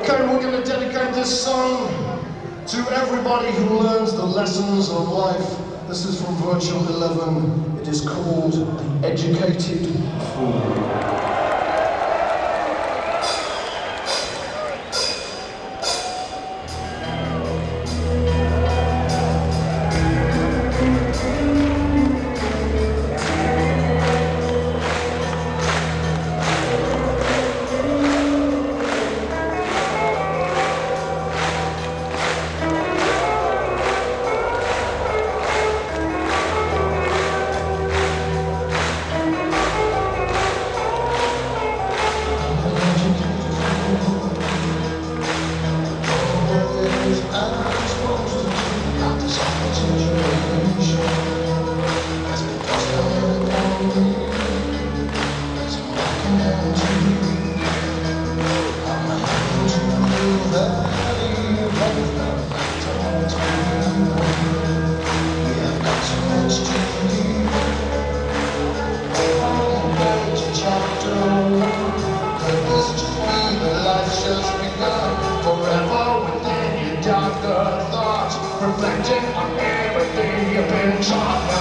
Okay, we're going to dedicate this song to everybody who learns the lessons of life. This is from Virtual 11. It is called The Educated Fool. things